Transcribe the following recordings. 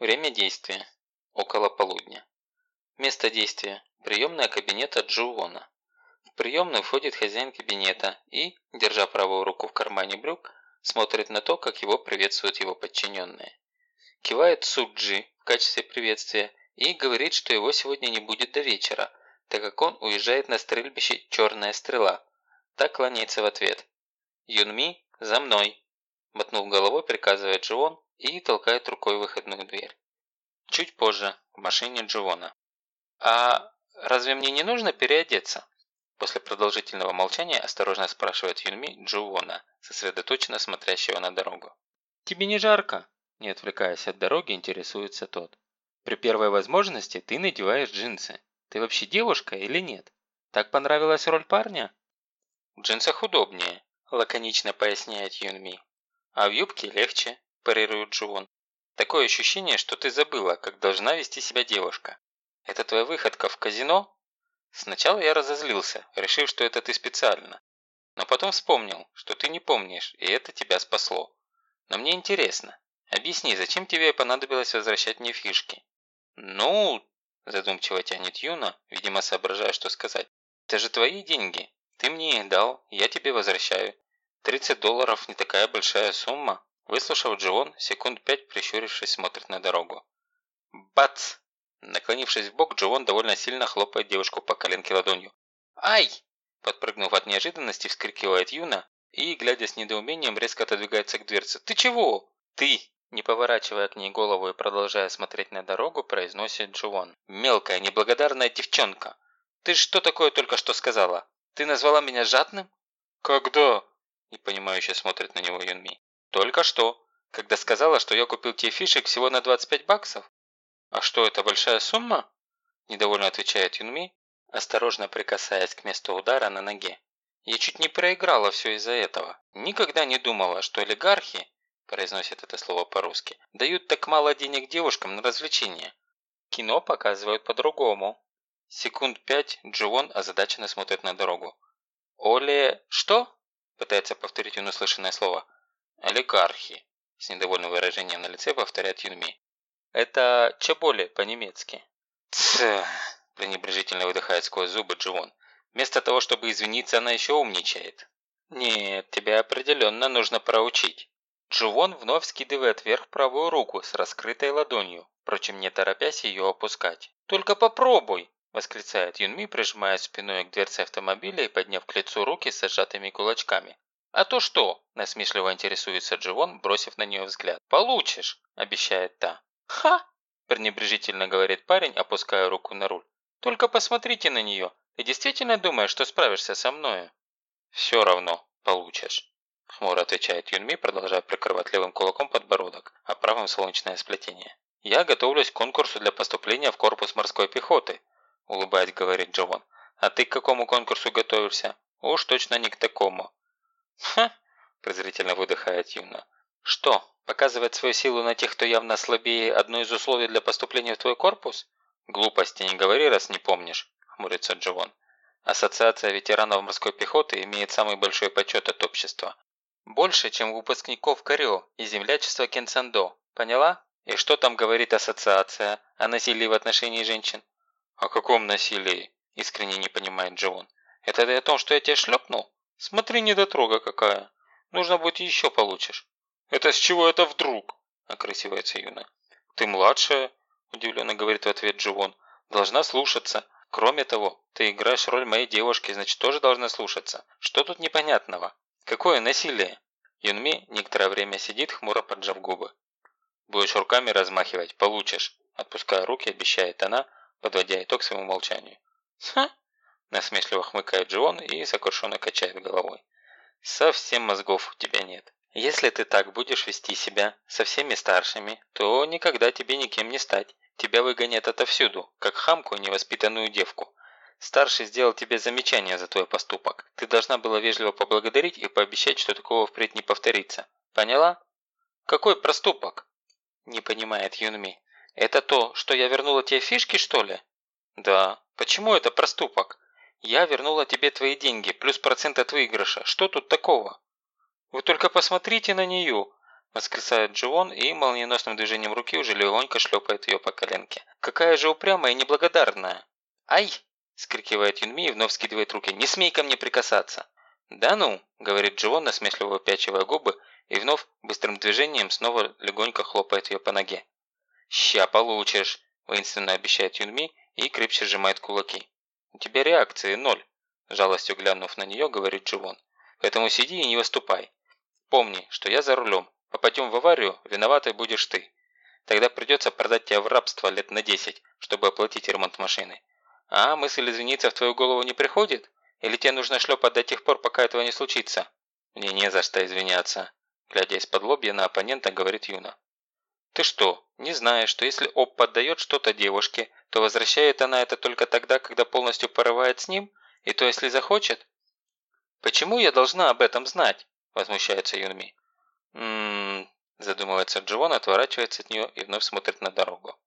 Время действия. Около полудня. Место действия. Приемная кабинета Джуона. В приемную входит хозяин кабинета и, держа правую руку в кармане брюк, смотрит на то, как его приветствуют его подчиненные. Кивает Суджи в качестве приветствия и говорит, что его сегодня не будет до вечера, так как он уезжает на стрельбище «Черная стрела». Так кланяется в ответ. «Юнми, за мной!» Мотнув головой, приказывает Джион и толкает рукой выходную дверь. Чуть позже, в машине Дживона. «А разве мне не нужно переодеться?» После продолжительного молчания осторожно спрашивает Юнми Дживона, сосредоточенно смотрящего на дорогу. «Тебе не жарко?» Не отвлекаясь от дороги, интересуется тот. «При первой возможности ты надеваешь джинсы. Ты вообще девушка или нет? Так понравилась роль парня?» «В джинсах удобнее», – лаконично поясняет Юнми. «А в юбке легче», – парирует Джуон. «Такое ощущение, что ты забыла, как должна вести себя девушка. Это твоя выходка в казино?» Сначала я разозлился, решив, что это ты специально. Но потом вспомнил, что ты не помнишь, и это тебя спасло. Но мне интересно, объясни, зачем тебе понадобилось возвращать мне фишки? Ну, задумчиво тянет Юна, видимо соображая, что сказать. Это же твои деньги. Ты мне их дал, я тебе возвращаю. 30 долларов не такая большая сумма. Выслушав Джион, секунд пять прищурившись, смотрит на дорогу. Бац! Наклонившись в бок, Джион довольно сильно хлопает девушку по коленке ладонью. «Ай!» Подпрыгнув от неожиданности, вскрикивает Юна и, глядя с недоумением, резко отодвигается к дверце. «Ты чего?» «Ты!» Не поворачивая к ней голову и продолжая смотреть на дорогу, произносит Джуон. «Мелкая, неблагодарная девчонка! Ты что такое только что сказала? Ты назвала меня жадным?» «Когда?» – непонимающе смотрит на него Юнми. «Только что. Когда сказала, что я купил тебе фишек всего на 25 баксов». «А что, это большая сумма?» – недовольно отвечает Юнми, осторожно прикасаясь к месту удара на ноге. «Я чуть не проиграла все из-за этого. Никогда не думала, что олигархи, произносит это слово по-русски, дают так мало денег девушкам на развлечения. Кино показывают по-другому». Секунд пять Дживон озадаченно смотрит на дорогу. «Оле... что?» – пытается повторить он услышанное слово. «Олигархи», – с недовольным выражением на лице повторяет Юнми. «Это чеболи по-немецки». «Тсс!» – пренебрежительно выдыхает сквозь зубы Дживон. Вместо того, чтобы извиниться, она еще умничает. «Нет, тебя определенно нужно проучить». Дживон вновь скидывает вверх правую руку с раскрытой ладонью, впрочем, не торопясь ее опускать. «Только попробуй!» – восклицает Юнми, прижимая спиной к дверце автомобиля и подняв к лицу руки с сжатыми кулачками. «А то что?» – насмешливо интересуется Дживон, бросив на нее взгляд. «Получишь!» – обещает та. «Ха!» – пренебрежительно говорит парень, опуская руку на руль. «Только посмотрите на нее. Ты действительно думаешь, что справишься со мною?» «Все равно получишь», – хмуро отвечает Юнми, продолжая прикрывать левым кулаком подбородок, а правым солнечное сплетение. «Я готовлюсь к конкурсу для поступления в корпус морской пехоты», улыбаясь, говорит Джован. «А ты к какому конкурсу готовишься?» «Уж точно не к такому». «Ха!» – презрительно выдыхает Юна. «Что, показывать свою силу на тех, кто явно слабее, одно из условий для поступления в твой корпус?» «Глупости не говори, раз не помнишь», – хмурится Джован. «Ассоциация ветеранов морской пехоты имеет самый большой почет от общества. Больше, чем выпускников Карио и землячества Кенсандо. Поняла? И что там говорит ассоциация о насилии в отношении женщин? «О каком насилии?» – искренне не понимает Джон. «Это ты о том, что я тебя шлепнул? Смотри, недотрога какая. Нужно будет еще получишь». «Это с чего это вдруг?» – окрысивается Юна. «Ты младшая», – удивленно говорит в ответ Дживон. «Должна слушаться. Кроме того, ты играешь роль моей девушки, значит тоже должна слушаться. Что тут непонятного? Какое насилие?» Юнми некоторое время сидит, хмуро поджав губы. «Будешь руками размахивать, получишь», – отпуская руки, обещает она – подводя итог своему молчанию. «Ха!» – насмешливо хмыкает Джон и сокрушенно качает головой. «Совсем мозгов у тебя нет. Если ты так будешь вести себя со всеми старшими, то никогда тебе никем не стать. Тебя выгонят отовсюду, как хамку невоспитанную девку. Старший сделал тебе замечание за твой поступок. Ты должна была вежливо поблагодарить и пообещать, что такого впредь не повторится. Поняла? Какой проступок? Не понимает Юнми. «Это то, что я вернула тебе фишки, что ли?» «Да. Почему это проступок? Я вернула тебе твои деньги, плюс процент от выигрыша. Что тут такого?» «Вы только посмотрите на нее. – восклицает Дживон и молниеносным движением руки уже легонько шлепает ее по коленке. «Какая же упрямая и неблагодарная!» «Ай!» – скрикивает Юнми и вновь скидывает руки. «Не смей ко мне прикасаться!» «Да ну!» – говорит Дживон, насмешливо выпячивая губы, и вновь быстрым движением снова легонько хлопает ее по ноге. «Ща получишь!» – воинственно обещает Юнми и крепче сжимает кулаки. «У тебя реакции ноль!» – жалостью глянув на нее, говорит Дживон. «Поэтому сиди и не выступай. Помни, что я за рулем. Попадем в аварию, виноватой будешь ты. Тогда придется продать тебя в рабство лет на 10, чтобы оплатить ремонт машины. А мысль извиниться в твою голову не приходит? Или тебе нужно шлепать до тех пор, пока этого не случится? Мне не за что извиняться глядя из-под лобья на оппонента, говорит Юна. «Ты что, не знаешь, что если Об поддает что-то девушке, то возвращает она это только тогда, когда полностью порывает с ним? И то, если захочет?» «Почему я должна об этом знать?» – возмущается Юнми. «Ммм...» – задумывается Дживон, отворачивается от нее и вновь смотрит на дорогу.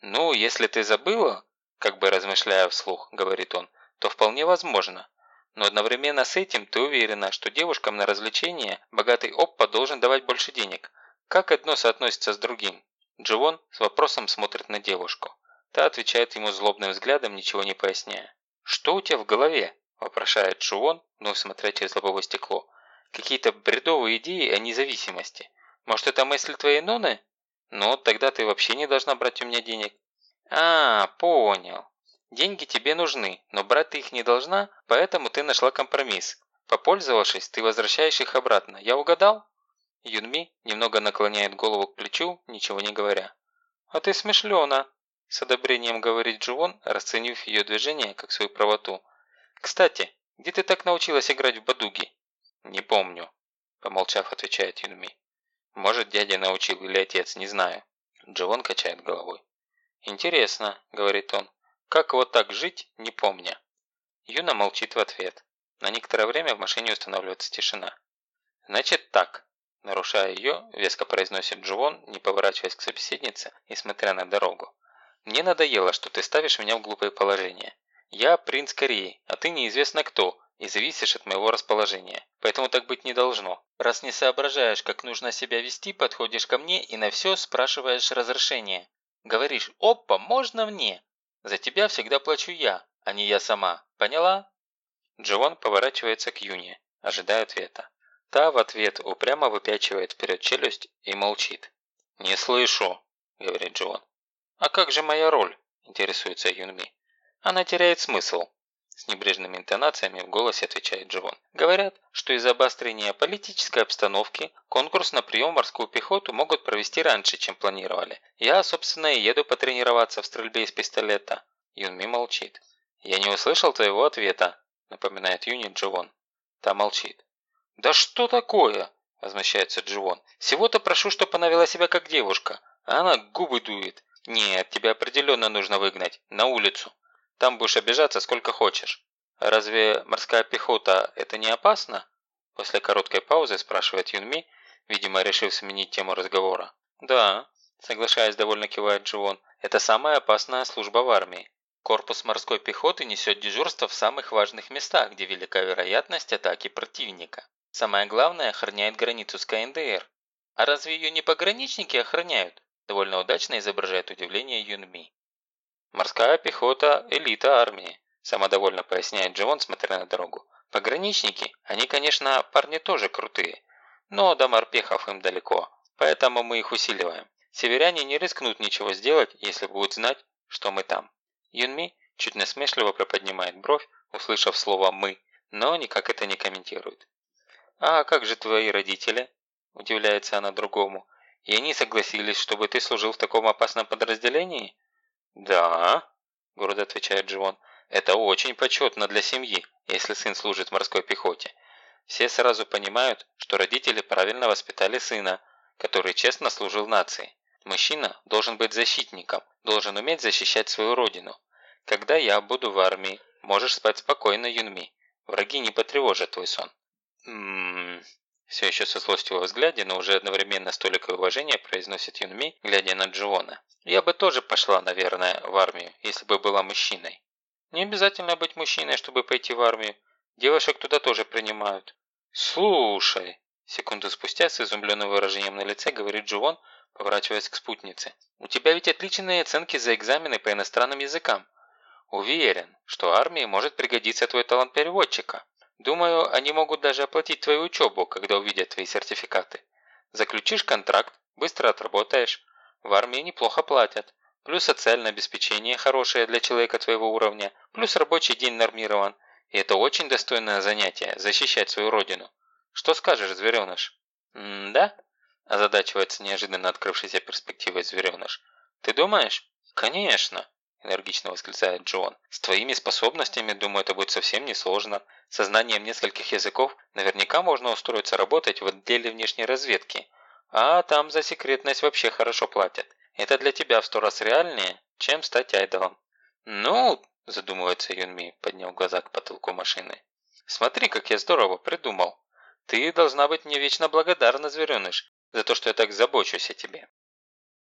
«Ну, если ты забыла, как бы размышляя вслух, говорит он, то вполне возможно. Но одновременно с этим ты уверена, что девушкам на развлечения богатый Оппа должен давать больше денег. Как одно соотносится с другим? Дживон с вопросом смотрит на девушку. Та отвечает ему злобным взглядом, ничего не поясняя. «Что у тебя в голове?» – вопрошает Дживон, вновь смотря через лобовое стекло. «Какие-то бредовые идеи о независимости. Может, это мысли твоей Ноны? Ну, тогда ты вообще не должна брать у меня денег». «А, понял. Деньги тебе нужны, но брать ты их не должна, поэтому ты нашла компромисс. Попользовавшись, ты возвращаешь их обратно. Я угадал?» Юнми немного наклоняет голову к плечу, ничего не говоря. «А ты смешлена», – с одобрением говорит Джуон, расценив ее движение как свою правоту. «Кстати, где ты так научилась играть в бадуги?» «Не помню», – помолчав, отвечает Юнми. «Может, дядя научил или отец, не знаю». Джуон качает головой. «Интересно», – говорит он. Как вот так жить, не помня? Юна молчит в ответ. На некоторое время в машине устанавливается тишина. «Значит так», – нарушая ее, веско произносит Джувон, не поворачиваясь к собеседнице и смотря на дорогу. «Мне надоело, что ты ставишь меня в глупое положение. Я принц Кореи, а ты неизвестно кто, и зависишь от моего расположения. Поэтому так быть не должно. Раз не соображаешь, как нужно себя вести, подходишь ко мне и на все спрашиваешь разрешение. Говоришь «Опа, можно мне?» За тебя всегда плачу я, а не я сама. Поняла?» Джован поворачивается к Юне, ожидая ответа. Та в ответ упрямо выпячивает вперед челюсть и молчит. «Не слышу», – говорит Джоан. «А как же моя роль?» – интересуется Юнми. «Она теряет смысл», – с небрежными интонациями в голосе отвечает Джоан. «Говорят, что из-за обострения политической обстановки конкурс на прием морскую пехоту могут провести раньше, чем планировали. Я, собственно, и еду потренироваться в стрельбе из пистолета». Юнми молчит. «Я не услышал твоего ответа», – напоминает Юни Джовон. Та молчит. «Да что такое?» – возмущается Дживон. «Всего-то прошу, чтобы она вела себя как девушка, а она губы дует. Нет, тебя определенно нужно выгнать, на улицу. Там будешь обижаться сколько хочешь. Разве морская пехота – это не опасно?» После короткой паузы спрашивает Юнми, видимо, решив сменить тему разговора. «Да», – соглашаясь, довольно кивает Дживон, – «это самая опасная служба в армии. Корпус морской пехоты несет дежурство в самых важных местах, где велика вероятность атаки противника. Самое главное, охраняет границу с КНДР. А разве ее не пограничники охраняют? Довольно удачно изображает удивление Юнми. Морская пехота – элита армии, самодовольно поясняет Джон, смотря на дорогу. Пограничники, они, конечно, парни тоже крутые, но до морпехов им далеко, поэтому мы их усиливаем. Северяне не рискнут ничего сделать, если будут знать, что мы там. Юнми чуть насмешливо приподнимает бровь, услышав слово «мы», но никак это не комментирует. «А как же твои родители?» – удивляется она другому. «И они согласились, чтобы ты служил в таком опасном подразделении?» «Да», – гордо отвечает Дживон. «Это очень почетно для семьи, если сын служит в морской пехоте. Все сразу понимают, что родители правильно воспитали сына, который честно служил нации. Мужчина должен быть защитником, должен уметь защищать свою родину. Когда я буду в армии, можешь спать спокойно, Юнми. Враги не потревожат твой сон». «Ммм...» Все еще со злостью во взгляде, но уже одновременно с толикой уважения произносит Юнми, глядя на Дживона. «Я бы тоже пошла, наверное, в армию, если бы была мужчиной». «Не обязательно быть мужчиной, чтобы пойти в армию. Девушек туда тоже принимают». «Слушай», Секунду спустя с изумленным выражением на лице говорит Джувон, поворачиваясь к спутнице. «У тебя ведь отличные оценки за экзамены по иностранным языкам. Уверен, что армии может пригодиться твой талант переводчика. Думаю, они могут даже оплатить твою учебу, когда увидят твои сертификаты. Заключишь контракт, быстро отработаешь. В армии неплохо платят. Плюс социальное обеспечение хорошее для человека твоего уровня. Плюс рабочий день нормирован. И это очень достойное занятие – защищать свою родину. Что скажешь, звереныш? «М-да?» – озадачивается неожиданно открывшейся перспективой звереныш. «Ты думаешь?» «Конечно!» – энергично восклицает Джон. «С твоими способностями, думаю, это будет совсем несложно. Со знанием нескольких языков наверняка можно устроиться работать в отделе внешней разведки. А там за секретность вообще хорошо платят. Это для тебя в сто раз реальнее, чем стать айдолом». «Ну...» – задумывается Юнми, подняв глаза к потолку машины. «Смотри, как я здорово придумал. Ты должна быть мне вечно благодарна, звереныш, за то, что я так забочусь о тебе.